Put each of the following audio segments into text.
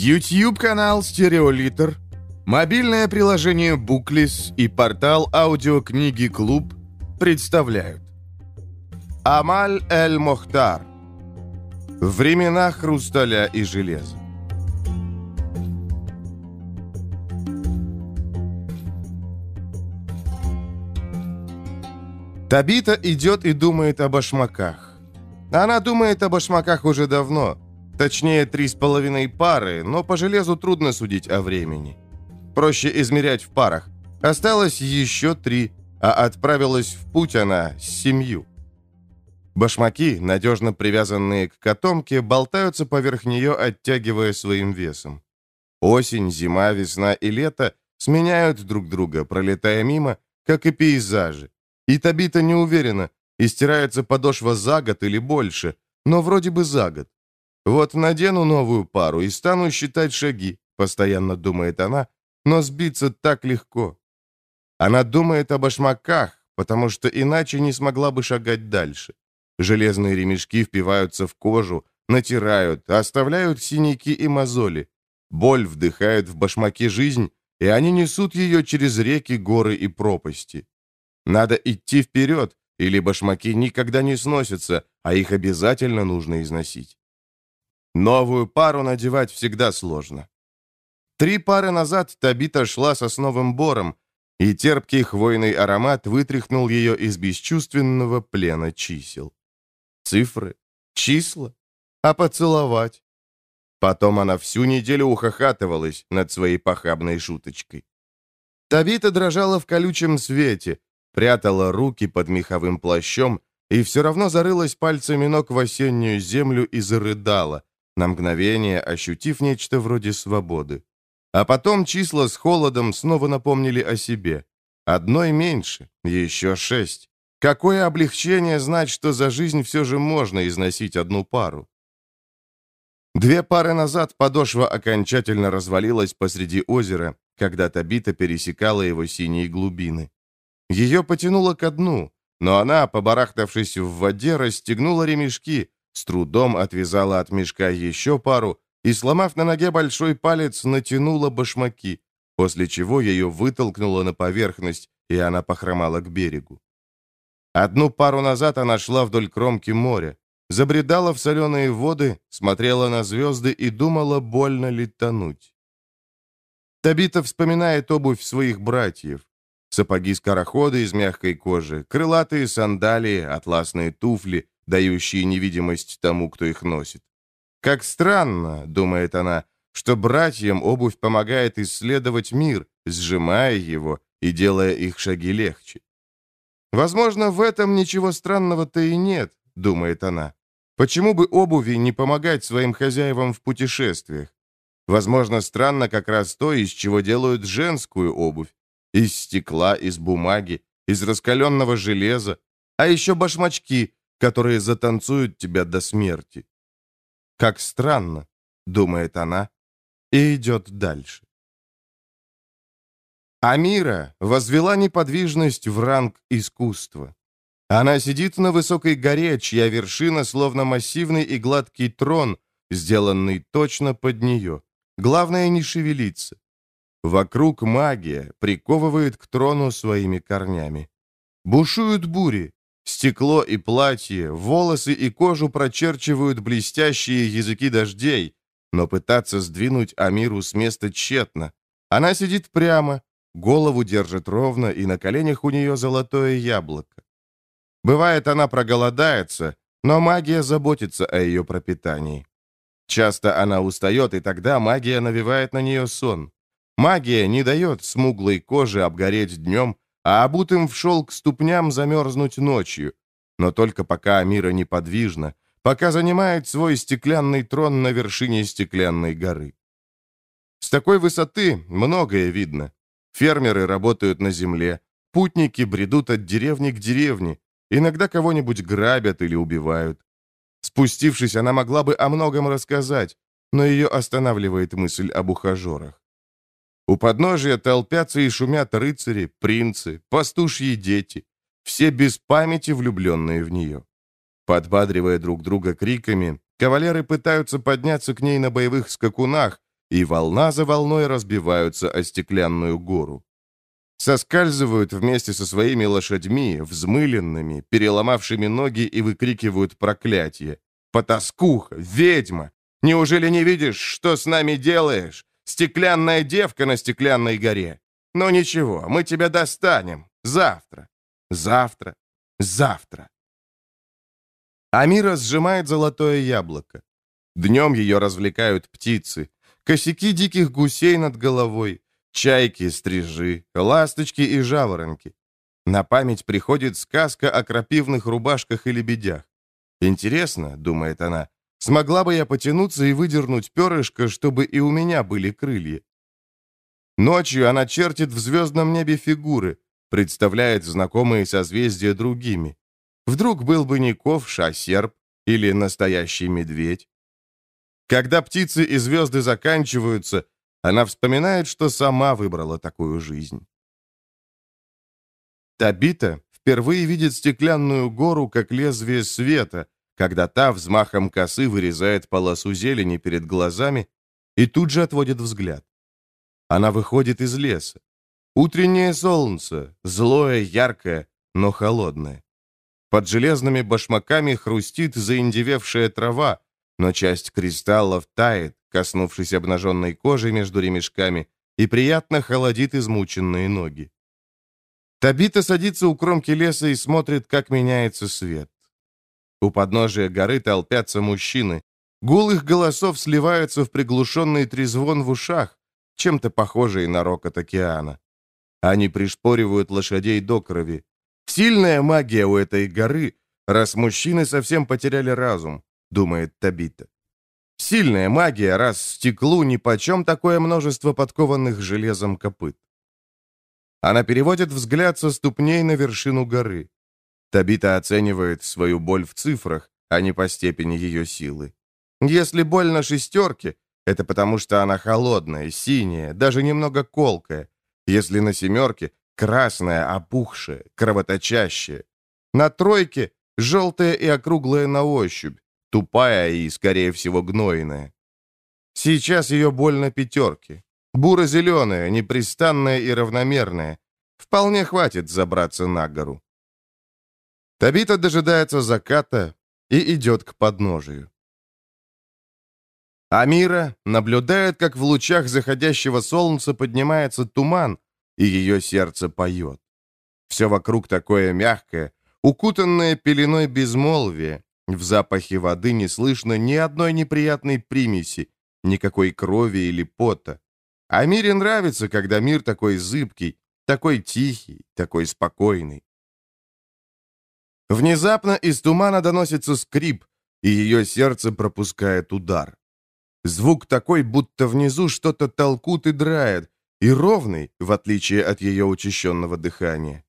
YouTube-канал «Стереолитр», мобильное приложение «Буклис» и портал аудиокниги «Клуб» представляют. Амаль Эль-Мохтар. Времена хрусталя и железа Табита идет и думает о башмаках. Она думает о башмаках уже давно – Точнее, три с половиной пары, но по железу трудно судить о времени. Проще измерять в парах. Осталось еще три, а отправилась в путь она с семью. Башмаки, надежно привязанные к котомке, болтаются поверх нее, оттягивая своим весом. Осень, зима, весна и лето сменяют друг друга, пролетая мимо, как и пейзажи. И Табита не уверена, истирается подошва за год или больше, но вроде бы за год. Вот надену новую пару и стану считать шаги, постоянно думает она, но сбиться так легко. Она думает о башмаках, потому что иначе не смогла бы шагать дальше. Железные ремешки впиваются в кожу, натирают, оставляют синяки и мозоли. Боль вдыхает в башмаки жизнь, и они несут ее через реки, горы и пропасти. Надо идти вперед, или башмаки никогда не сносятся, а их обязательно нужно износить. Новую пару надевать всегда сложно. Три пары назад Табита шла сосновым бором, и терпкий хвойный аромат вытряхнул ее из бесчувственного плена чисел. Цифры? Числа? А поцеловать? Потом она всю неделю ухахатывалась над своей похабной шуточкой. Табита дрожала в колючем свете, прятала руки под меховым плащом и все равно зарылась пальцами ног в осеннюю землю и зарыдала, на мгновение ощутив нечто вроде свободы. А потом числа с холодом снова напомнили о себе. Одной меньше, еще шесть. Какое облегчение знать, что за жизнь все же можно износить одну пару. Две пары назад подошва окончательно развалилась посреди озера, когда Табита пересекала его синие глубины. Ее потянуло ко дну, но она, побарахтавшись в воде, расстегнула ремешки, с трудом отвязала от мешка еще пару и, сломав на ноге большой палец, натянула башмаки, после чего ее вытолкнуло на поверхность, и она похромала к берегу. Одну пару назад она шла вдоль кромки моря, забредала в соленые воды, смотрела на звезды и думала, больно ли тонуть. Табита вспоминает обувь своих братьев. Сапоги-скороходы из мягкой кожи, крылатые сандалии, атласные туфли, дающие невидимость тому, кто их носит. Как странно, думает она, что братьям обувь помогает исследовать мир, сжимая его и делая их шаги легче. Возможно, в этом ничего странного-то и нет, думает она. Почему бы обуви не помогать своим хозяевам в путешествиях? Возможно, странно как раз то, из чего делают женскую обувь. Из стекла, из бумаги, из раскаленного железа. А еще башмачки, которые затанцуют тебя до смерти. Как странно, думает она, и идет дальше. Амира возвела неподвижность в ранг искусства. Она сидит на высокой горе, чья вершина словно массивный и гладкий трон, сделанный точно под нее. Главное не шевелиться. Вокруг магия приковывает к трону своими корнями. Бушуют бури, Стекло и платье, волосы и кожу прочерчивают блестящие языки дождей, но пытаться сдвинуть Амиру с места тщетно. Она сидит прямо, голову держит ровно, и на коленях у нее золотое яблоко. Бывает, она проголодается, но магия заботится о ее пропитании. Часто она устает, и тогда магия навевает на нее сон. Магия не дает смуглой коже обгореть днем, а обутым в шелк ступням замерзнуть ночью. Но только пока Амира неподвижна, пока занимает свой стеклянный трон на вершине стеклянной горы. С такой высоты многое видно. Фермеры работают на земле, путники бредут от деревни к деревне, иногда кого-нибудь грабят или убивают. Спустившись, она могла бы о многом рассказать, но ее останавливает мысль об ухажерах. У подножия толпятся и шумят рыцари, принцы, пастушьи дети, все без памяти влюбленные в нее. Подбадривая друг друга криками, кавалеры пытаются подняться к ней на боевых скакунах, и волна за волной разбиваются о стеклянную гору. Соскальзывают вместе со своими лошадьми, взмыленными, переломавшими ноги и выкрикивают проклятие. «Потаскуха! Ведьма! Неужели не видишь, что с нами делаешь? Стеклянная девка на стеклянной горе! Но ничего, мы тебя достанем. Завтра! Завтра! Завтра!» Амира сжимает золотое яблоко. Днем ее развлекают птицы, косяки диких гусей над головой, чайки, стрижи, ласточки и жаворонки. На память приходит сказка о крапивных рубашках и лебедях. «Интересно», — думает она, — «смогла бы я потянуться и выдернуть перышко, чтобы и у меня были крылья?» Ночью она чертит в звездном небе фигуры, представляет знакомые созвездия другими. Вдруг был бы не ковш, а серп или настоящий медведь. Когда птицы и звезды заканчиваются, она вспоминает, что сама выбрала такую жизнь. Табита впервые видит стеклянную гору как лезвие света, когда та взмахом косы вырезает полосу зелени перед глазами и тут же отводит взгляд. Она выходит из леса. Утреннее солнце, злое, яркое, но холодное. Под железными башмаками хрустит заиндевевшая трава, но часть кристаллов тает, коснувшись обнаженной кожи между ремешками, и приятно холодит измученные ноги. Табита садится у кромки леса и смотрит, как меняется свет. У подножия горы толпятся мужчины. Гул их голосов сливается в приглушенный трезвон в ушах, чем-то похожий на рокот океана. Они пришпоривают лошадей до крови. Сильная магия у этой горы, раз мужчины совсем потеряли разум, думает Табита. Сильная магия, раз стеклу нипочем такое множество подкованных железом копыт. Она переводит взгляд со ступней на вершину горы. Табита оценивает свою боль в цифрах, а не по степени ее силы. Если боль на шестерке, это потому что она холодная, синяя, даже немного колкая. Если на семерке, красная, опухшая, кровоточащая. На тройке, желтая и округлая на ощупь, тупая и, скорее всего, гнойная. Сейчас ее боль на пятерке. Буро-зеленая, непрестанная и равномерная. Вполне хватит забраться на гору. Табита дожидается заката и идет к подножию. Амира наблюдает, как в лучах заходящего солнца поднимается туман, и ее сердце поет. Все вокруг такое мягкое, укутанное пеленой безмолвия, в запахе воды не слышно ни одной неприятной примеси, никакой крови или пота. А мире нравится, когда мир такой зыбкий, такой тихий, такой спокойный. Внезапно из тумана доносится скрип, и ее сердце пропускает удар. Звук такой, будто внизу что-то толкут и драет, и ровный, в отличие от ее учащенного дыхания.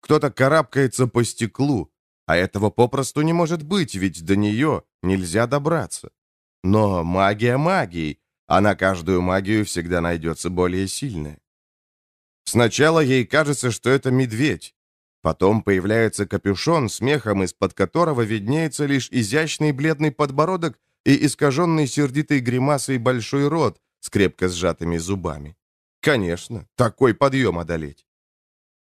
Кто-то карабкается по стеклу, а этого попросту не может быть, ведь до нее нельзя добраться. Но магия магией, а на каждую магию всегда найдется более сильная. Сначала ей кажется, что это медведь. Потом появляется капюшон с мехом, из-под которого виднеется лишь изящный бледный подбородок и искаженный сердитой гримасой большой рот с крепко сжатыми зубами. Конечно, такой подъем одолеть.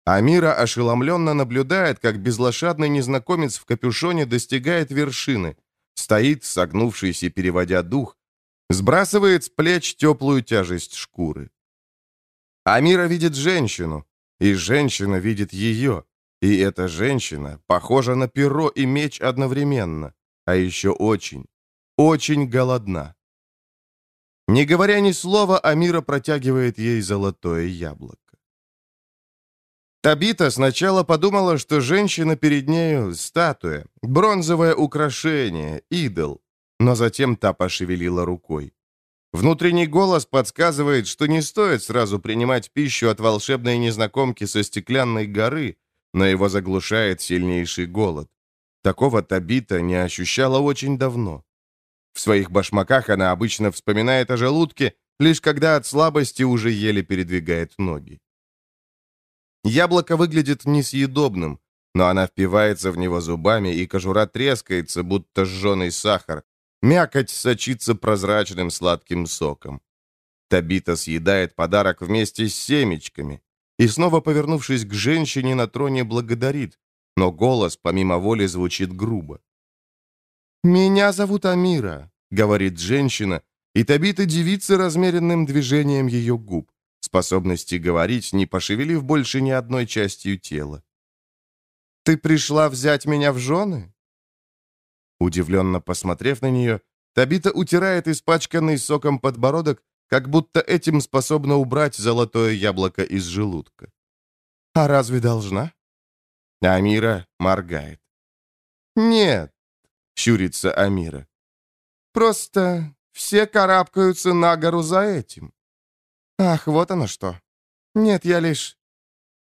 Амира ошеломленно наблюдает, как безлошадный незнакомец в капюшоне достигает вершины, стоит, согнувшийся, переводя дух, сбрасывает с плеч теплую тяжесть шкуры. Амира видит женщину, и женщина видит ее, и эта женщина похожа на перо и меч одновременно, а еще очень, очень голодна. Не говоря ни слова, Амира протягивает ей золотое яблоко. Табита сначала подумала, что женщина перед нею — статуя, бронзовое украшение, идол, но затем та пошевелила рукой. Внутренний голос подсказывает, что не стоит сразу принимать пищу от волшебной незнакомки со стеклянной горы, но его заглушает сильнейший голод. Такого Табита не ощущала очень давно. В своих башмаках она обычно вспоминает о желудке, лишь когда от слабости уже еле передвигает ноги. Яблоко выглядит несъедобным, но она впивается в него зубами, и кожура трескается, будто сжженный сахар. Мякоть сочится прозрачным сладким соком. Табита съедает подарок вместе с семечками и, снова повернувшись к женщине на троне, благодарит, но голос помимо воли звучит грубо. «Меня зовут Амира», — говорит женщина, и Табита дивится размеренным движением ее губ, способности говорить, не пошевелив больше ни одной частью тела. «Ты пришла взять меня в жены?» Удивленно посмотрев на нее, Табита утирает испачканный соком подбородок, как будто этим способна убрать золотое яблоко из желудка. «А разве должна?» Амира моргает. «Нет, щурится Амира. «Просто все карабкаются на гору за этим». «Ах, вот оно что. Нет, я лишь...»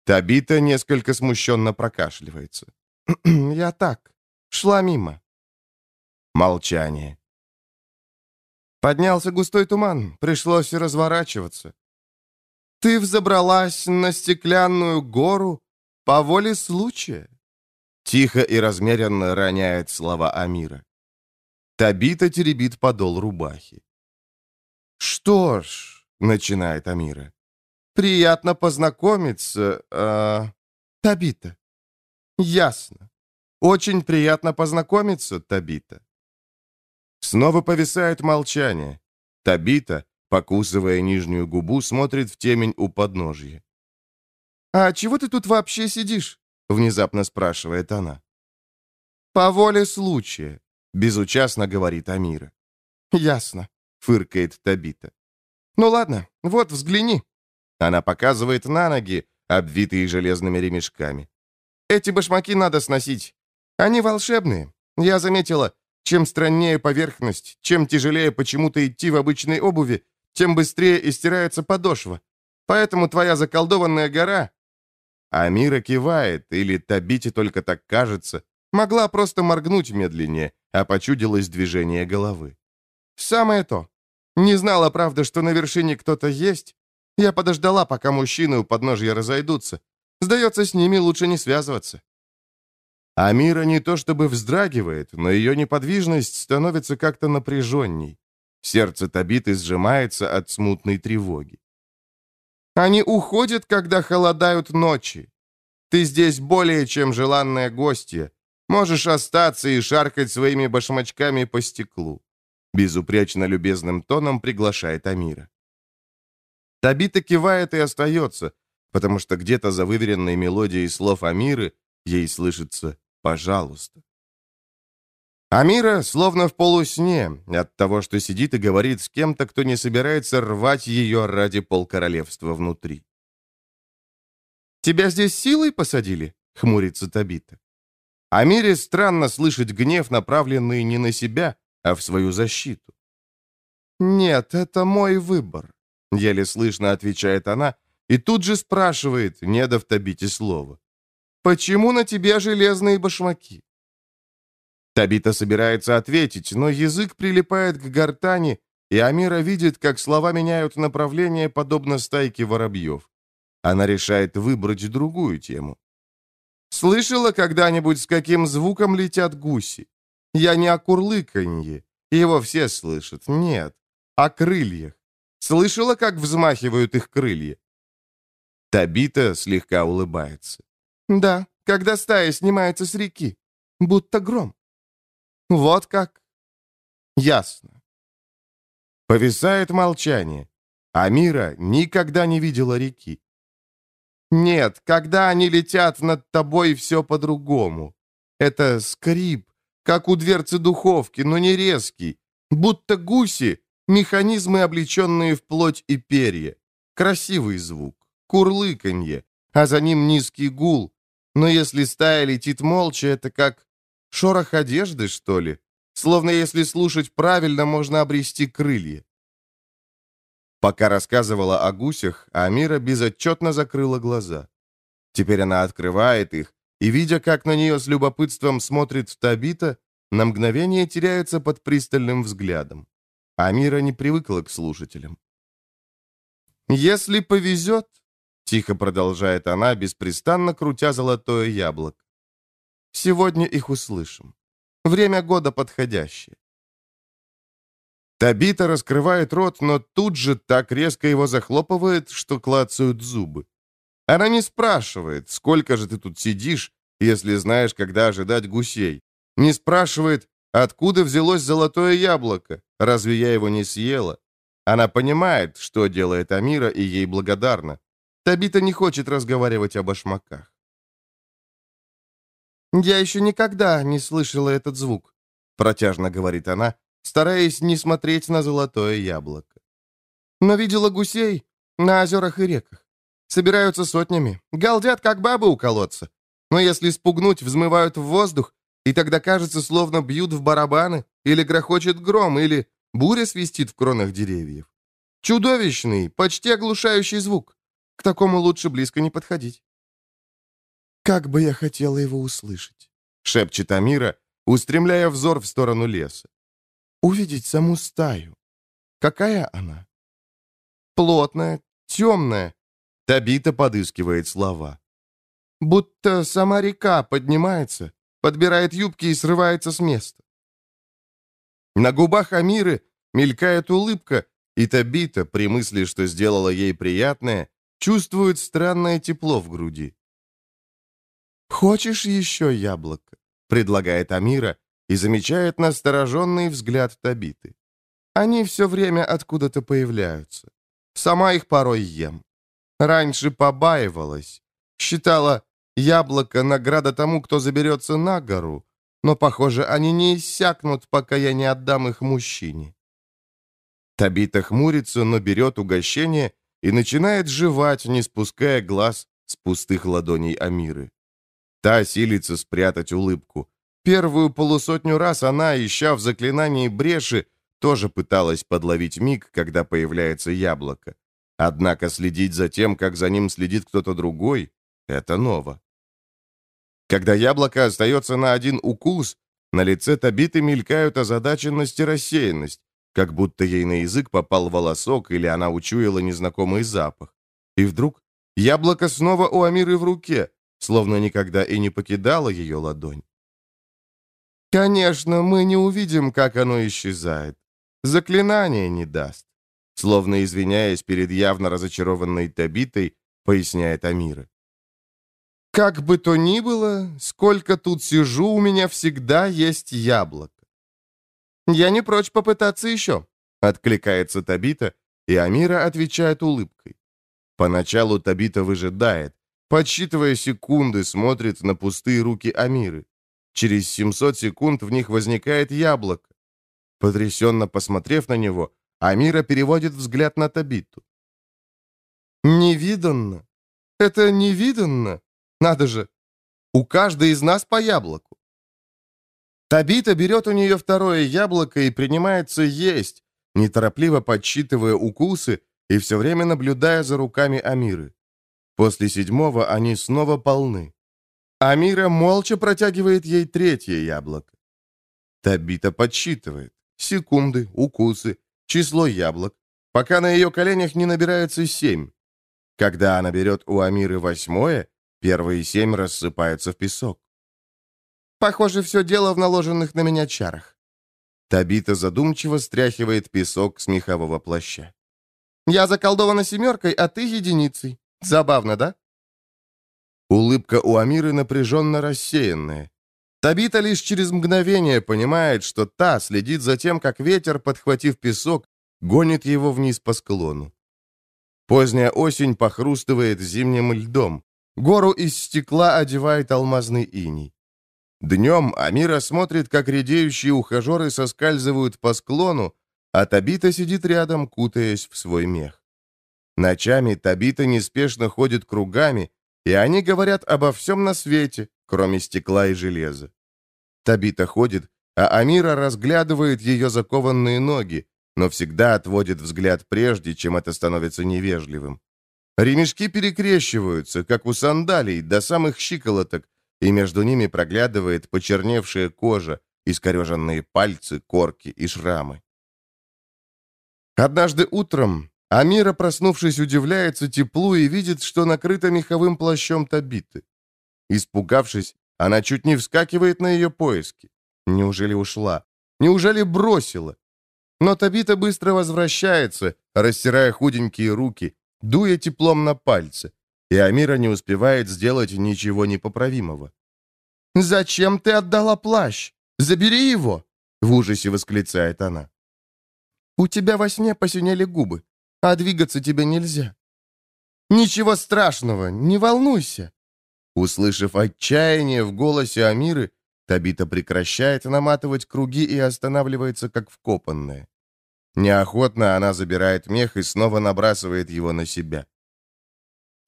Табита несколько смущенно прокашливается. «Я так, шла мимо». Молчание. Поднялся густой туман, пришлось разворачиваться. «Ты взобралась на стеклянную гору по воле случая?» Тихо и размеренно роняет слова Амира. Табита теребит подол рубахи. «Что ж», — начинает Амира, — «приятно познакомиться, э, Табита». «Ясно. Очень приятно познакомиться, Табита». Снова повисает молчание. Табита, покусывая нижнюю губу, смотрит в темень у подножья. «А чего ты тут вообще сидишь?» Внезапно спрашивает она. «По воле случая», — безучастно говорит Амира. «Ясно», — фыркает Табита. «Ну ладно, вот взгляни». Она показывает на ноги, обвитые железными ремешками. «Эти башмаки надо сносить. Они волшебные. Я заметила, чем страннее поверхность, чем тяжелее почему-то идти в обычной обуви, тем быстрее истирается подошва. Поэтому твоя заколдованная гора Амира кивает, или Табите только так кажется. Могла просто моргнуть медленнее, а почудилось движение головы. «Самое то. Не знала, правда, что на вершине кто-то есть. Я подождала, пока мужчины у подножья разойдутся. Сдается, с ними лучше не связываться». Амира не то чтобы вздрагивает, но ее неподвижность становится как-то напряженней. Сердце Табиты сжимается от смутной тревоги. Они уходят, когда холодают ночи. Ты здесь более чем желанная гостья. Можешь остаться и шаркать своими башмачками по стеклу». Безупречно любезным тоном приглашает Амира. Табита кивает и остается, потому что где-то за выверенной мелодией слов Амиры ей слышится «пожалуйста». Амира словно в полусне от того, что сидит и говорит с кем-то, кто не собирается рвать ее ради полкоролевства внутри. «Тебя здесь силой посадили?» — хмурится Табита. Амире странно слышать гнев, направленный не на себя, а в свою защиту. «Нет, это мой выбор», — еле слышно отвечает она, и тут же спрашивает, не дав Табите слова. «Почему на тебе железные башмаки?» Табита собирается ответить, но язык прилипает к гортани, и Амира видит, как слова меняют направление, подобно стайке воробьев. Она решает выбрать другую тему. «Слышала когда-нибудь, с каким звуком летят гуси? Я не о курлыканье, его все слышат, нет, о крыльях. Слышала, как взмахивают их крылья?» Табита слегка улыбается. «Да, когда стая снимается с реки, будто гром. «Вот как?» «Ясно». Повисает молчание. Амира никогда не видела реки. «Нет, когда они летят над тобой, все по-другому. Это скрип, как у дверцы духовки, но не резкий. Будто гуси, механизмы, облеченные в плоть и перья. Красивый звук, курлыканье, а за ним низкий гул. Но если стая летит молча, это как Шорох одежды, что ли? Словно если слушать правильно, можно обрести крылья. Пока рассказывала о гусях, Амира безотчетно закрыла глаза. Теперь она открывает их, и, видя, как на нее с любопытством смотрит Табита, на мгновение теряется под пристальным взглядом. Амира не привыкла к слушателям. «Если повезет», — тихо продолжает она, беспрестанно крутя золотое яблоко, Сегодня их услышим. Время года подходящее. Табита раскрывает рот, но тут же так резко его захлопывает, что клацают зубы. Она не спрашивает, сколько же ты тут сидишь, если знаешь, когда ожидать гусей. Не спрашивает, откуда взялось золотое яблоко, разве я его не съела. Она понимает, что делает Амира, и ей благодарна. Табита не хочет разговаривать о башмаках. «Я еще никогда не слышала этот звук», — протяжно говорит она, стараясь не смотреть на золотое яблоко. «Но видела гусей на озерах и реках. Собираются сотнями, галдят, как бабы у колодца. Но если спугнуть, взмывают в воздух, и тогда кажется, словно бьют в барабаны, или грохочет гром, или буря свистит в кронах деревьев. Чудовищный, почти оглушающий звук. К такому лучше близко не подходить. «Как бы я хотела его услышать», — шепчет Амира, устремляя взор в сторону леса. «Увидеть саму стаю. Какая она?» «Плотная, темная». Табита подыскивает слова. «Будто сама река поднимается, подбирает юбки и срывается с места». На губах Амиры мелькает улыбка, и Табита, при мысли, что сделала ей приятное, чувствует странное тепло в груди. «Хочешь еще яблоко?» — предлагает Амира и замечает настороженный взгляд Табиты. Они все время откуда-то появляются. Сама их порой ем. Раньше побаивалась. Считала, яблоко — награда тому, кто заберется на гору, но, похоже, они не иссякнут, пока я не отдам их мужчине. Табита хмурится, но берет угощение и начинает жевать, не спуская глаз с пустых ладоней Амиры. Та силится спрятать улыбку. Первую полусотню раз она, ища в заклинании бреши, тоже пыталась подловить миг, когда появляется яблоко. Однако следить за тем, как за ним следит кто-то другой, это ново. Когда яблоко остается на один укус, на лице Табиты мелькают озадаченность и рассеянность, как будто ей на язык попал волосок или она учуяла незнакомый запах. И вдруг яблоко снова у Амиры в руке, словно никогда и не покидала ее ладонь. «Конечно, мы не увидим, как оно исчезает. Заклинание не даст», словно извиняясь перед явно разочарованной Табитой, поясняет Амира. «Как бы то ни было, сколько тут сижу, у меня всегда есть яблоко. «Я не прочь попытаться еще», — откликается Табита, и Амира отвечает улыбкой. Поначалу Табита выжидает, подсчитывая секунды, смотрит на пустые руки Амиры. Через 700 секунд в них возникает яблоко. Потрясенно посмотрев на него, Амира переводит взгляд на Табиту. «Невиданно! Это невиданно! Надо же! У каждой из нас по яблоку!» Табита берет у нее второе яблоко и принимается есть, неторопливо подсчитывая укусы и все время наблюдая за руками Амиры. После седьмого они снова полны. Амира молча протягивает ей третье яблоко. Табита подсчитывает. Секунды, укусы, число яблок, пока на ее коленях не набирается семь. Когда она берет у Амиры восьмое, первые семь рассыпаются в песок. Похоже, все дело в наложенных на меня чарах. Табита задумчиво стряхивает песок с мехового плаща. «Я заколдована семеркой, а ты единицей. Забавно, да?» Улыбка у Амиры напряженно рассеянная. Табита лишь через мгновение понимает, что та следит за тем, как ветер, подхватив песок, гонит его вниз по склону. Поздняя осень похрустывает зимним льдом. Гору из стекла одевает алмазный иней. Днем Амира смотрит, как редеющие ухажеры соскальзывают по склону, а Табита сидит рядом, кутаясь в свой мех. Ночами Табита неспешно ходит кругами, и они говорят обо всем на свете, кроме стекла и железа. Табита ходит, а Амира разглядывает ее закованные ноги, но всегда отводит взгляд прежде, чем это становится невежливым. Ремешки перекрещиваются, как у сандалий, до самых щиколоток, и между ними проглядывает почерневшая кожа, искореженные пальцы, корки и шрамы. Однажды утром Амира, проснувшись, удивляется теплу и видит, что накрыта меховым плащом Табиты. Испугавшись, она чуть не вскакивает на ее поиски. Неужели ушла? Неужели бросила? Но Табита быстро возвращается, растирая худенькие руки, дуя теплом на пальцы, и Амира не успевает сделать ничего непоправимого. «Зачем ты отдала плащ? Забери его!» — в ужасе восклицает она. «У тебя во сне посинели губы, а двигаться тебе нельзя». «Ничего страшного, не волнуйся!» Услышав отчаяние в голосе Амиры, Табита прекращает наматывать круги и останавливается как вкопанная. Неохотно она забирает мех и снова набрасывает его на себя.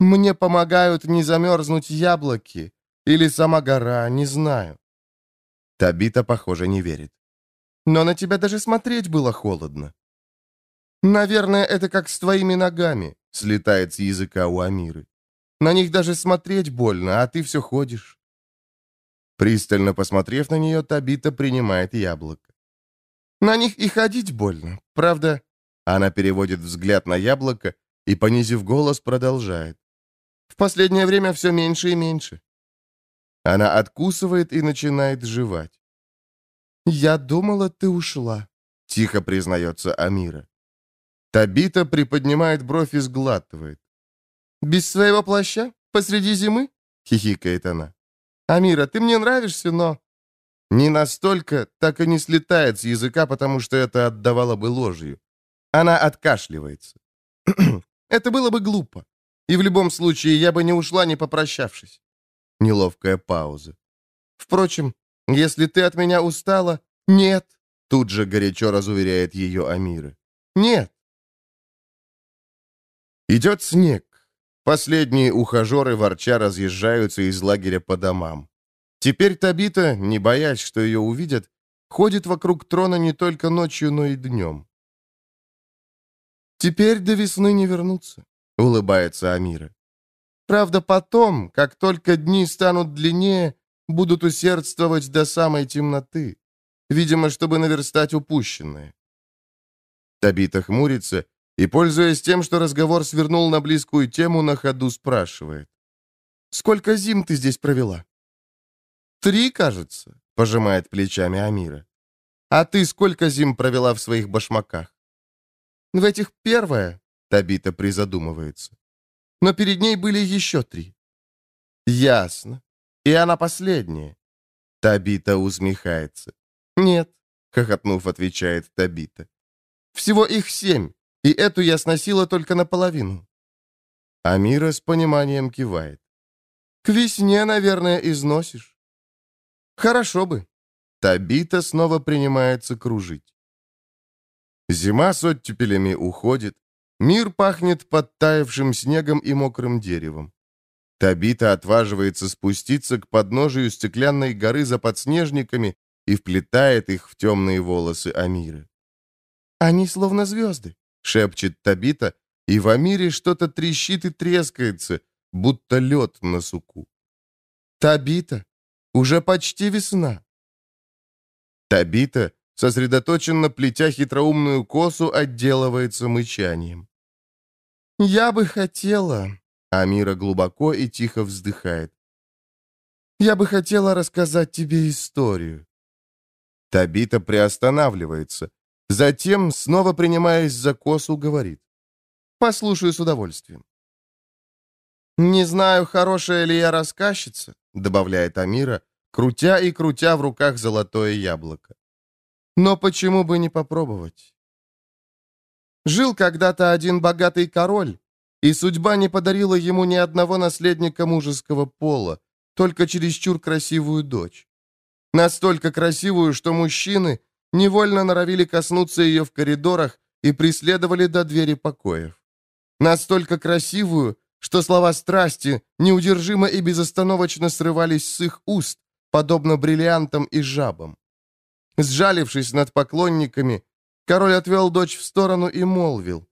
«Мне помогают не замерзнуть яблоки. Или сама гора, не знаю». Табита, похоже, не верит. «Но на тебя даже смотреть было холодно». «Наверное, это как с твоими ногами», — слетает с языка у Амиры. «На них даже смотреть больно, а ты все ходишь». Пристально посмотрев на нее, Табита принимает яблоко. «На них и ходить больно, правда?» Она переводит взгляд на яблоко и, понизив голос, продолжает. «В последнее время все меньше и меньше». Она откусывает и начинает жевать. «Я думала, ты ушла», — тихо признается Амира. Табита приподнимает бровь и сглатывает. «Без своего плаща? Посреди зимы?» — хихикает она. «Амира, ты мне нравишься, но...» Не настолько, так и не слетает с языка, потому что это отдавало бы ложью. Она откашливается. «Это было бы глупо. И в любом случае я бы не ушла, не попрощавшись». Неловкая пауза. «Впрочем, если ты от меня устала...» «Нет», — тут же горячо разуверяет ее Амира. «Нет, Идет снег. Последние ухажеры ворча разъезжаются из лагеря по домам. Теперь Табита, не боясь, что ее увидят, ходит вокруг трона не только ночью, но и днем. «Теперь до весны не вернуться», — улыбается Амира. «Правда, потом, как только дни станут длиннее, будут усердствовать до самой темноты, видимо, чтобы наверстать упущенное». Табита хмурится и, пользуясь тем, что разговор свернул на близкую тему, на ходу спрашивает. «Сколько зим ты здесь провела?» «Три, кажется», — пожимает плечами Амира. «А ты сколько зим провела в своих башмаках?» «В этих первая», — Табита призадумывается. «Но перед ней были еще три». «Ясно. И она последняя». Табита усмехается. «Нет», — хохотнув, отвечает Табита. «Всего их семь. И эту я сносила только наполовину». Амира с пониманием кивает. «К весне, наверное, износишь». «Хорошо бы». Табита снова принимается кружить. Зима с оттепелями уходит. Мир пахнет подтаявшим снегом и мокрым деревом. Табита отваживается спуститься к подножию стеклянной горы за подснежниками и вплетает их в темные волосы Амиры. «Они словно звезды», — шепчет Табита, и в Амире что-то трещит и трескается, будто лед на суку. «Табита, уже почти весна». Табита, сосредоточенно плетя хитроумную косу, отделывается мычанием. «Я бы хотела...» Амира глубоко и тихо вздыхает. «Я бы хотела рассказать тебе историю». Табита приостанавливается, Затем, снова принимаясь за косу, говорит. «Послушаю с удовольствием». «Не знаю, хорошая ли я рассказчица», — добавляет Амира, крутя и крутя в руках золотое яблоко. «Но почему бы не попробовать?» Жил когда-то один богатый король, и судьба не подарила ему ни одного наследника мужеского пола, только чересчур красивую дочь. Настолько красивую, что мужчины невольно норовили коснуться ее в коридорах и преследовали до двери покоев. Настолько красивую, что слова страсти неудержимо и безостановочно срывались с их уст, подобно бриллиантам и жабам. Сжалившись над поклонниками, король отвел дочь в сторону и молвил,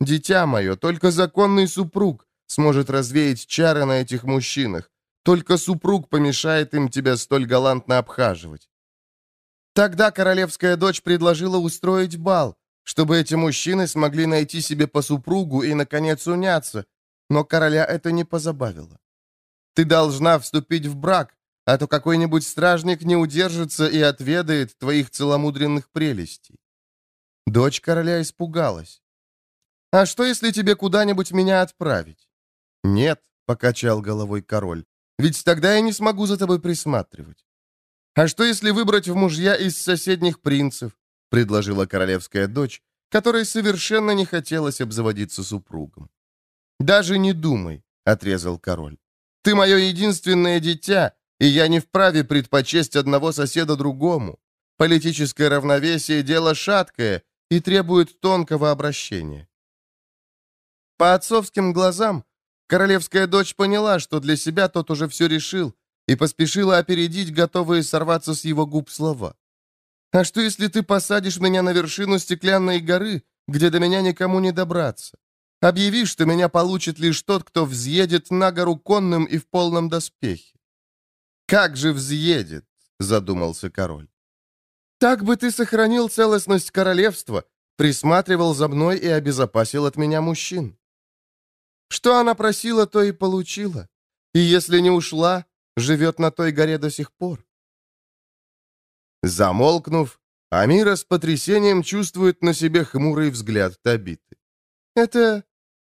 «Дитя мое, только законный супруг сможет развеять чары на этих мужчинах, только супруг помешает им тебя столь галантно обхаживать. Тогда королевская дочь предложила устроить бал, чтобы эти мужчины смогли найти себе по супругу и, наконец, уняться, но короля это не позабавило. Ты должна вступить в брак, а то какой-нибудь стражник не удержится и отведает твоих целомудренных прелестей. Дочь короля испугалась. «А что, если тебе куда-нибудь меня отправить?» «Нет», — покачал головой король, «ведь тогда я не смогу за тобой присматривать». «А что, если выбрать в мужья из соседних принцев?» — предложила королевская дочь, которой совершенно не хотелось обзаводиться супругом. «Даже не думай», — отрезал король. «Ты мое единственное дитя, и я не вправе предпочесть одного соседа другому. Политическое равновесие — дело шаткое и требует тонкого обращения». По отцовским глазам королевская дочь поняла, что для себя тот уже все решил, и поспешила опередить готовые сорваться с его губ слова. «А что, если ты посадишь меня на вершину стеклянной горы, где до меня никому не добраться? Объяви, что меня получит лишь тот, кто взъедет на гору конным и в полном доспехе». «Как же взъедет?» — задумался король. «Так бы ты сохранил целостность королевства, присматривал за мной и обезопасил от меня мужчин». Что она просила, то и получила. И если не ушла, живет на той горе до сих пор. Замолкнув, Амира с потрясением чувствует на себе хмурый взгляд Табиты. «Это...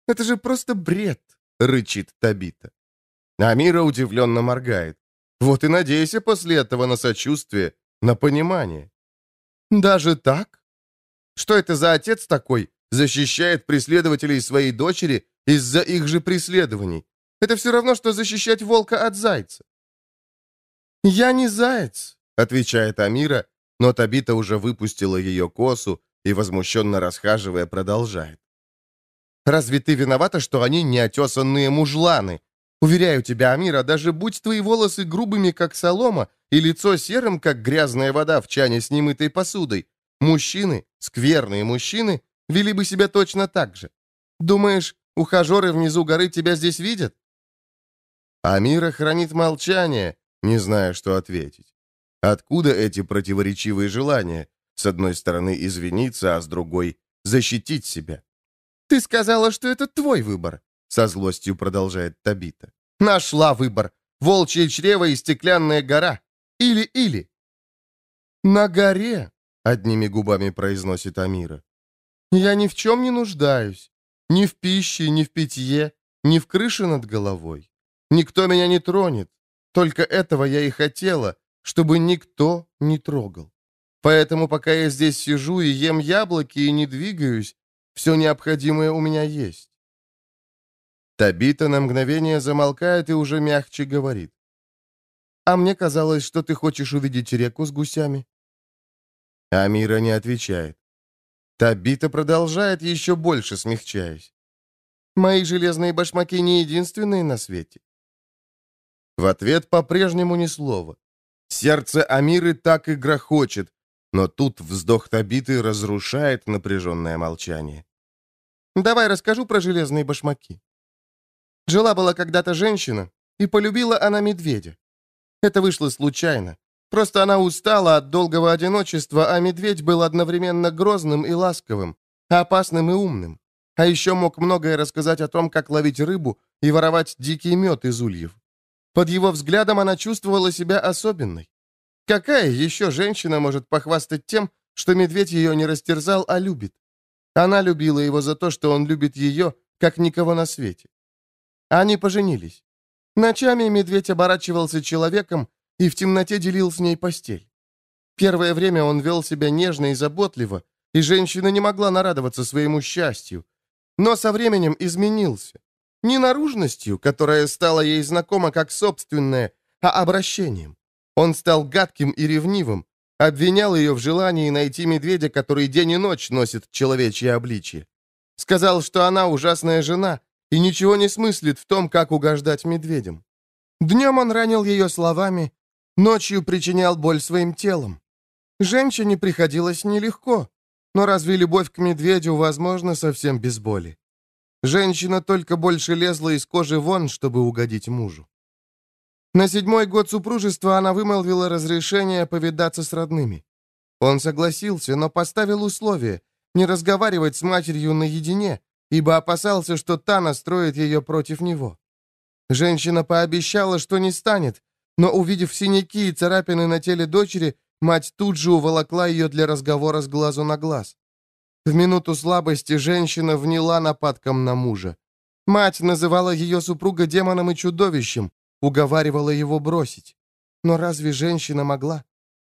это же просто бред!» — рычит Табита. Амира удивленно моргает. Вот и надейся после этого на сочувствие, на понимание. «Даже так? Что это за отец такой, защищает преследователей своей дочери из-за их же преследований? Это все равно, что защищать волка от зайца. «Я не заяц», — отвечает Амира, но Табита уже выпустила ее косу и, возмущенно расхаживая, продолжает. «Разве ты виновата, что они неотесанные мужланы? Уверяю тебя, Амира, даже будь твои волосы грубыми, как солома, и лицо серым, как грязная вода в чане с немытой посудой, мужчины, скверные мужчины, вели бы себя точно так же. Думаешь, ухажеры внизу горы тебя здесь видят?» Амира хранит молчание, не зная, что ответить. Откуда эти противоречивые желания? С одной стороны извиниться, а с другой защитить себя. «Ты сказала, что это твой выбор», — со злостью продолжает Табита. «Нашла выбор. Волчье чрево и стеклянная гора. Или-или». «На горе», — одними губами произносит Амира. «Я ни в чем не нуждаюсь. Ни в пище, ни в питье, ни в крыше над головой. Никто меня не тронет. Только этого я и хотела, чтобы никто не трогал. Поэтому пока я здесь сижу и ем яблоки и не двигаюсь, все необходимое у меня есть. Табита на мгновение замолкает и уже мягче говорит. «А мне казалось, что ты хочешь увидеть реку с гусями». Амира не отвечает. Табита продолжает, еще больше смягчаясь. «Мои железные башмаки не единственные на свете. В ответ по-прежнему ни слова. Сердце Амиры так и грохочет, но тут вздох Табиты разрушает напряженное молчание. «Давай расскажу про железные башмаки. Жила-была когда-то женщина, и полюбила она медведя. Это вышло случайно. Просто она устала от долгого одиночества, а медведь был одновременно грозным и ласковым, опасным и умным. А еще мог многое рассказать о том, как ловить рыбу и воровать дикий мед из ульев. Под его взглядом она чувствовала себя особенной. Какая еще женщина может похвастать тем, что медведь ее не растерзал, а любит? Она любила его за то, что он любит ее, как никого на свете. Они поженились. Ночами медведь оборачивался человеком и в темноте делил с ней постель. Первое время он вел себя нежно и заботливо, и женщина не могла нарадоваться своему счастью. Но со временем изменился. Не наружностью, которая стала ей знакома как собственная, а обращением. Он стал гадким и ревнивым, обвинял ее в желании найти медведя, который день и ночь носит человечье обличье. Сказал, что она ужасная жена и ничего не смыслит в том, как угождать медведям. Днем он ранил ее словами, ночью причинял боль своим телом. Женщине приходилось нелегко, но разве любовь к медведю возможна совсем без боли? Женщина только больше лезла из кожи вон, чтобы угодить мужу. На седьмой год супружества она вымолвила разрешение повидаться с родными. Он согласился, но поставил условие не разговаривать с матерью наедине, ибо опасался, что та настроит ее против него. Женщина пообещала, что не станет, но, увидев синяки и царапины на теле дочери, мать тут же уволокла ее для разговора с глазу на глаз. В минуту слабости женщина вняла нападком на мужа. Мать называла ее супруга демоном и чудовищем, уговаривала его бросить. Но разве женщина могла?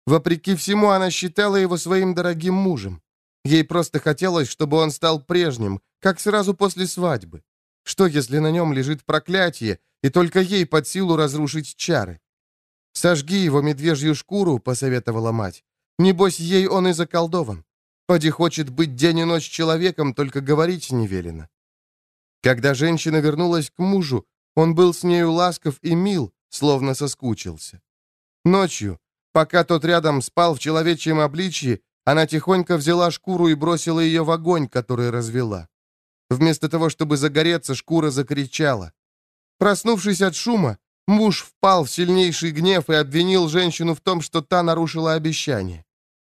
Вопреки всему, она считала его своим дорогим мужем. Ей просто хотелось, чтобы он стал прежним, как сразу после свадьбы. Что, если на нем лежит проклятие, и только ей под силу разрушить чары? «Сожги его медвежью шкуру», — посоветовала мать. «Небось, ей он и заколдован. Поди хочет быть день и ночь человеком, только говорить не велено». Когда женщина вернулась к мужу, он был с нею ласков и мил, словно соскучился. Ночью, пока тот рядом спал в человечьем обличье, она тихонько взяла шкуру и бросила ее в огонь, который развела. Вместо того, чтобы загореться, шкура закричала. Проснувшись от шума, муж впал в сильнейший гнев и обвинил женщину в том, что та нарушила обещание.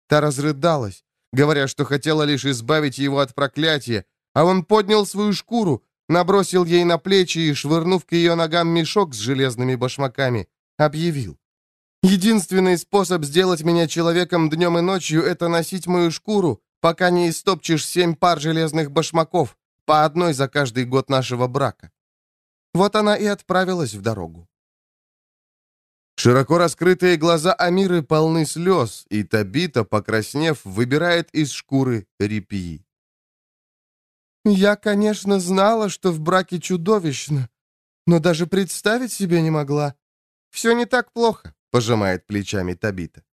Та разрыдалась, говоря, что хотела лишь избавить его от проклятия, а он поднял свою шкуру, набросил ей на плечи и, швырнув к ее ногам мешок с железными башмаками, объявил. «Единственный способ сделать меня человеком днем и ночью — это носить мою шкуру, пока не истопчешь семь пар железных башмаков, по одной за каждый год нашего брака». Вот она и отправилась в дорогу. Широко раскрытые глаза Амиры полны слез, и Табита, покраснев, выбирает из шкуры репьи. «Я, конечно, знала, что в браке чудовищно, но даже представить себе не могла. Все не так плохо», — пожимает плечами Табита.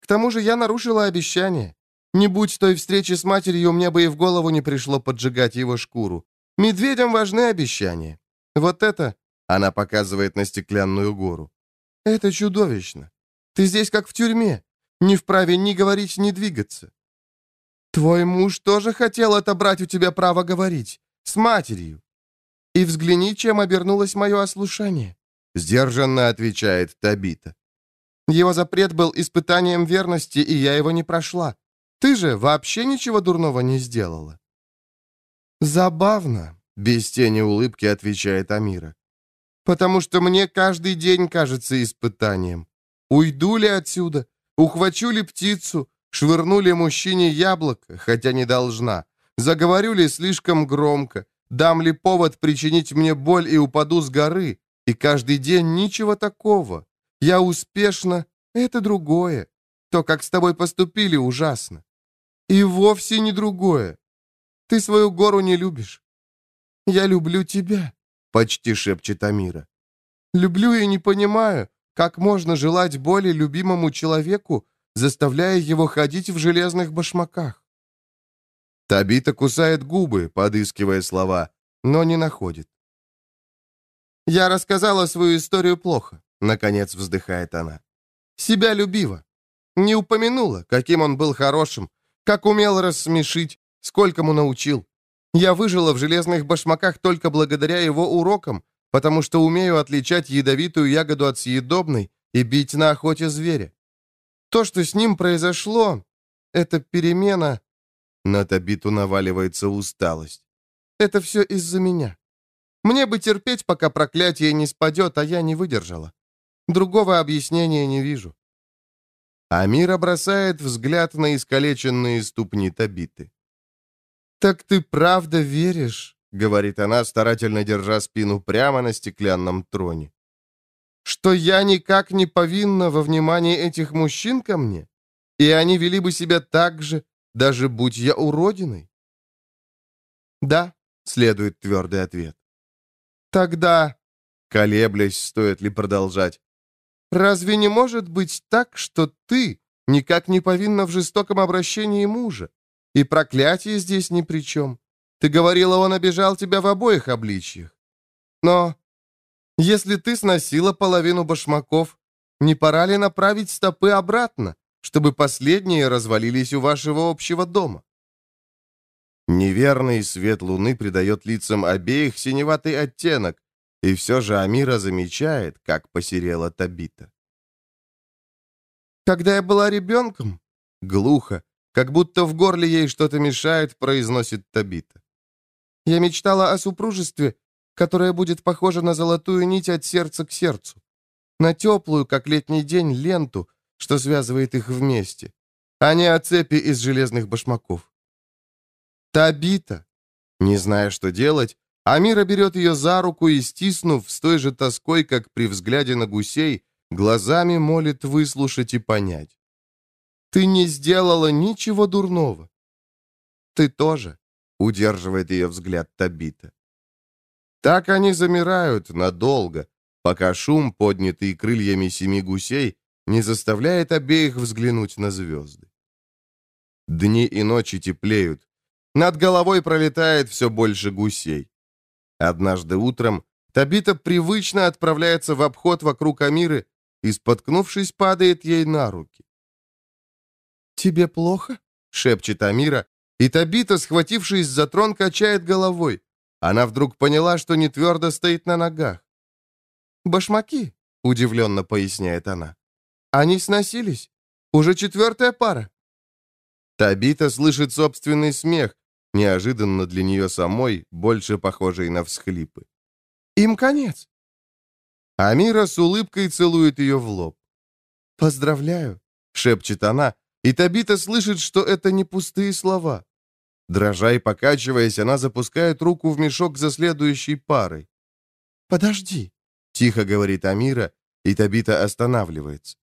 «К тому же я нарушила обещание. Не будь той встречи с матерью, мне бы и в голову не пришло поджигать его шкуру. Медведям важны обещания. Вот это...» — она показывает на стеклянную гору. «Это чудовищно. Ты здесь как в тюрьме. Не вправе ни говорить, ни двигаться. Твой муж тоже хотел отобрать у тебя право говорить. С матерью. И взгляни, чем обернулось мое ослушание. Сдержанно отвечает Табита. Его запрет был испытанием верности, и я его не прошла. Ты же вообще ничего дурного не сделала. Забавно, без тени улыбки отвечает Амира. Потому что мне каждый день кажется испытанием. Уйду ли отсюда? Ухвачу ли птицу? Швырнули мужчине яблоко, хотя не должна. Заговорю ли слишком громко? Дам ли повод причинить мне боль и упаду с горы? И каждый день ничего такого. Я успешно, это другое. То, как с тобой поступили, ужасно. И вовсе не другое. Ты свою гору не любишь. Я люблю тебя, почти шепчет Амира. Люблю и не понимаю, как можно желать боли любимому человеку, заставляя его ходить в железных башмаках. Табита кусает губы, подыскивая слова, но не находит. «Я рассказала свою историю плохо», — наконец вздыхает она. «Себя любила. Не упомянула, каким он был хорошим, как умел рассмешить, сколькому научил. Я выжила в железных башмаках только благодаря его урокам, потому что умею отличать ядовитую ягоду от съедобной и бить на охоте зверя. То, что с ним произошло, это перемена... На Табиту наваливается усталость. Это все из-за меня. Мне бы терпеть, пока проклятие не спадет, а я не выдержала. Другого объяснения не вижу. Амира бросает взгляд на искалеченные ступни Табиты. «Так ты правда веришь?» — говорит она, старательно держа спину прямо на стеклянном троне что я никак не повинна во внимании этих мужчин ко мне, и они вели бы себя так же, даже будь я уродиной? Да, следует твердый ответ. Тогда, колеблясь, стоит ли продолжать, разве не может быть так, что ты никак не повинна в жестоком обращении мужа, и проклятие здесь ни при чем? Ты говорила, он обижал тебя в обоих обличьях. Но если ты сносила половину башмаков, не пора ли направить стопы обратно, чтобы последние развалились у вашего общего дома? Неверный свет луны придает лицам обеих синеватый оттенок, и все же Амира замечает, как посерела Табита. «Когда я была ребенком», — глухо, как будто в горле ей что-то мешает, произносит Табита. «Я мечтала о супружестве, которая будет похожа на золотую нить от сердца к сердцу, на теплую, как летний день, ленту, что связывает их вместе, а не о цепи из железных башмаков. Табита. Не зная, что делать, Амира берет ее за руку и, стиснув с той же тоской, как при взгляде на гусей, глазами молит выслушать и понять. «Ты не сделала ничего дурного». «Ты тоже», — удерживает ее взгляд Табита. Так они замирают надолго, пока шум, поднятый крыльями семи гусей, не заставляет обеих взглянуть на звезды. Дни и ночи теплеют. Над головой пролетает все больше гусей. Однажды утром Табита привычно отправляется в обход вокруг Амиры и, споткнувшись, падает ей на руки. «Тебе плохо?» — шепчет Амира, и Табита, схватившись за трон, качает головой. Она вдруг поняла, что не твердо стоит на ногах. «Башмаки», — удивленно поясняет она. «Они сносились. Уже четвертая пара». Табита слышит собственный смех, неожиданно для нее самой, больше похожий на всхлипы. «Им конец». Амира с улыбкой целует ее в лоб. «Поздравляю», — шепчет она, и Табита слышит, что это не пустые слова. Дрожа и покачиваясь, она запускает руку в мешок за следующей парой. «Подожди», — тихо говорит Амира, и Табита останавливается.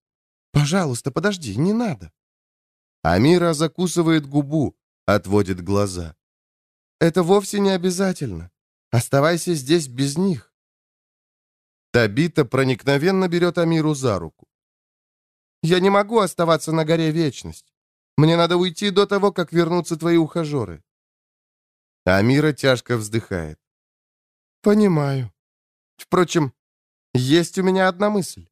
«Пожалуйста, подожди, не надо». Амира закусывает губу, отводит глаза. «Это вовсе не обязательно. Оставайся здесь без них». Табита проникновенно берет Амиру за руку. «Я не могу оставаться на горе Вечность. Мне надо уйти до того, как вернутся твои ухажеры». Амира тяжко вздыхает. «Понимаю. Впрочем, есть у меня одна мысль.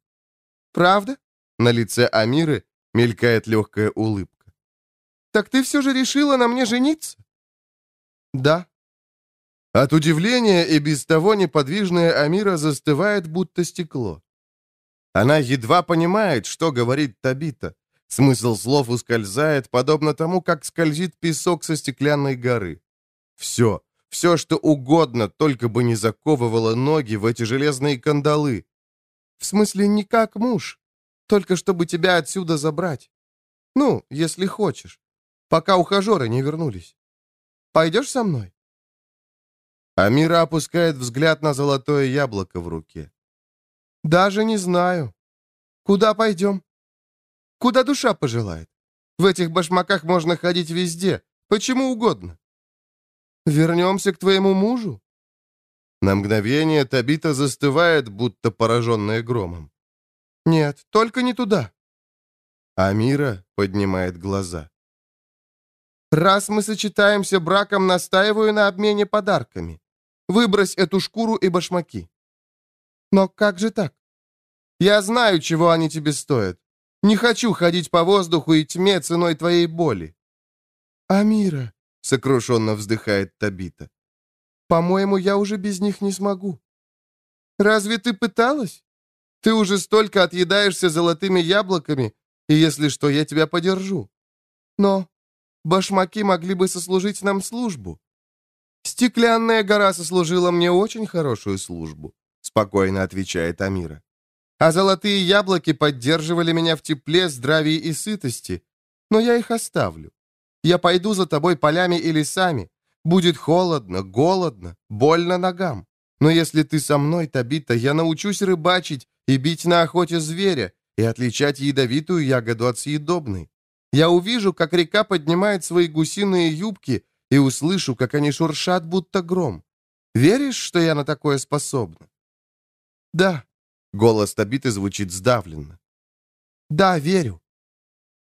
Правда?» На лице Амиры мелькает легкая улыбка. «Так ты все же решила на мне жениться?» «Да». От удивления и без того неподвижная Амира застывает, будто стекло. Она едва понимает, что говорит Табита. Смысл слов ускользает, подобно тому, как скользит песок со стеклянной горы. Все, все, что угодно, только бы не заковывало ноги в эти железные кандалы. В смысле, не как муж, только чтобы тебя отсюда забрать. Ну, если хочешь, пока ухажеры не вернулись. Пойдешь со мной?» Амира опускает взгляд на золотое яблоко в руке. «Даже не знаю. Куда пойдем?» Куда душа пожелает. В этих башмаках можно ходить везде, почему угодно. Вернемся к твоему мужу?» На мгновение Табита застывает, будто пораженная громом. «Нет, только не туда». Амира поднимает глаза. «Раз мы сочетаемся браком, настаиваю на обмене подарками. Выбрось эту шкуру и башмаки». «Но как же так? Я знаю, чего они тебе стоят. Не хочу ходить по воздуху и тьме ценой твоей боли». «Амира», — сокрушенно вздыхает Табита, — «по-моему, я уже без них не смогу». «Разве ты пыталась? Ты уже столько отъедаешься золотыми яблоками, и если что, я тебя подержу. Но башмаки могли бы сослужить нам службу. Стеклянная гора сослужила мне очень хорошую службу», — спокойно отвечает Амира а золотые яблоки поддерживали меня в тепле, здравии и сытости. Но я их оставлю. Я пойду за тобой полями и лесами. Будет холодно, голодно, больно ногам. Но если ты со мной, Табита, я научусь рыбачить и бить на охоте зверя, и отличать ядовитую ягоду от съедобной. Я увижу, как река поднимает свои гусиные юбки, и услышу, как они шуршат, будто гром. Веришь, что я на такое способна? Да, Голос Табиты звучит сдавленно. «Да, верю.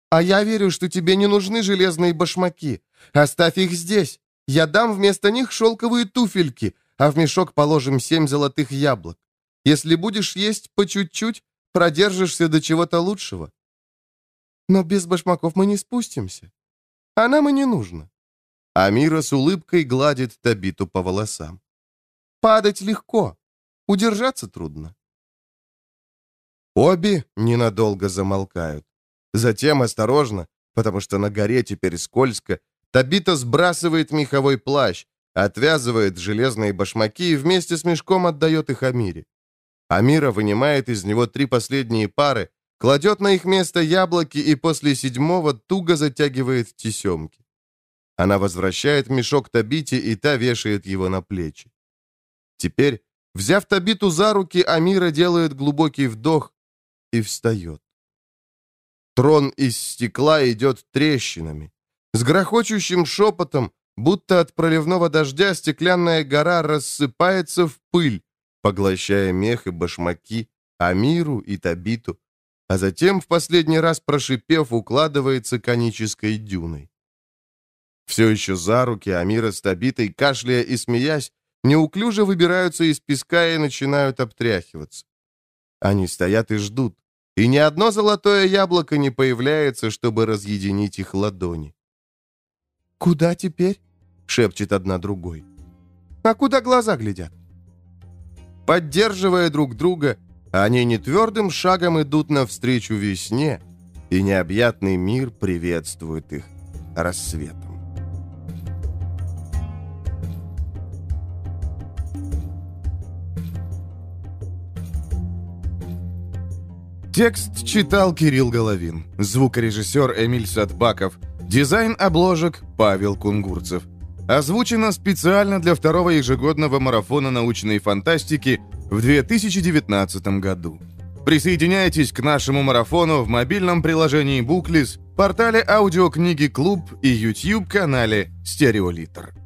А я верю, что тебе не нужны железные башмаки. Оставь их здесь. Я дам вместо них шелковые туфельки, а в мешок положим семь золотых яблок. Если будешь есть по чуть-чуть, продержишься до чего-то лучшего. Но без башмаков мы не спустимся. А нам и не нужно. Амира с улыбкой гладит Табиту по волосам. Падать легко, удержаться трудно. Обе ненадолго замолкают. Затем осторожно, потому что на горе теперь скользко, Табита сбрасывает меховой плащ, отвязывает железные башмаки и вместе с мешком отдает их Амире. Амира вынимает из него три последние пары, кладет на их место яблоки и после седьмого туго затягивает тесемки. Она возвращает мешок Табите, и та вешает его на плечи. Теперь, взяв Табиту за руки, Амира делает глубокий вдох и встает. Трон из стекла идет трещинами. С грохочущим шепотом, будто от проливного дождя, стеклянная гора рассыпается в пыль, поглощая мех и башмаки, Амиру и Табиту, а затем, в последний раз прошипев, укладывается конической дюной. Все еще за руки Амира с Табитой, кашляя и смеясь, неуклюже выбираются из песка и начинают обтряхиваться. Они стоят и ждут, и ни одно золотое яблоко не появляется, чтобы разъединить их ладони. «Куда теперь?» — шепчет одна другой. «А куда глаза глядят?» Поддерживая друг друга, они нетвердым шагом идут навстречу весне, и необъятный мир приветствует их рассветом. Текст читал Кирилл Головин, звукорежиссер Эмиль Садбаков, дизайн обложек Павел Кунгурцев. Озвучено специально для второго ежегодного марафона научной фантастики в 2019 году. Присоединяйтесь к нашему марафону в мобильном приложении Booklist, портале аудиокниги «Клуб» и YouTube-канале «Стереолитр».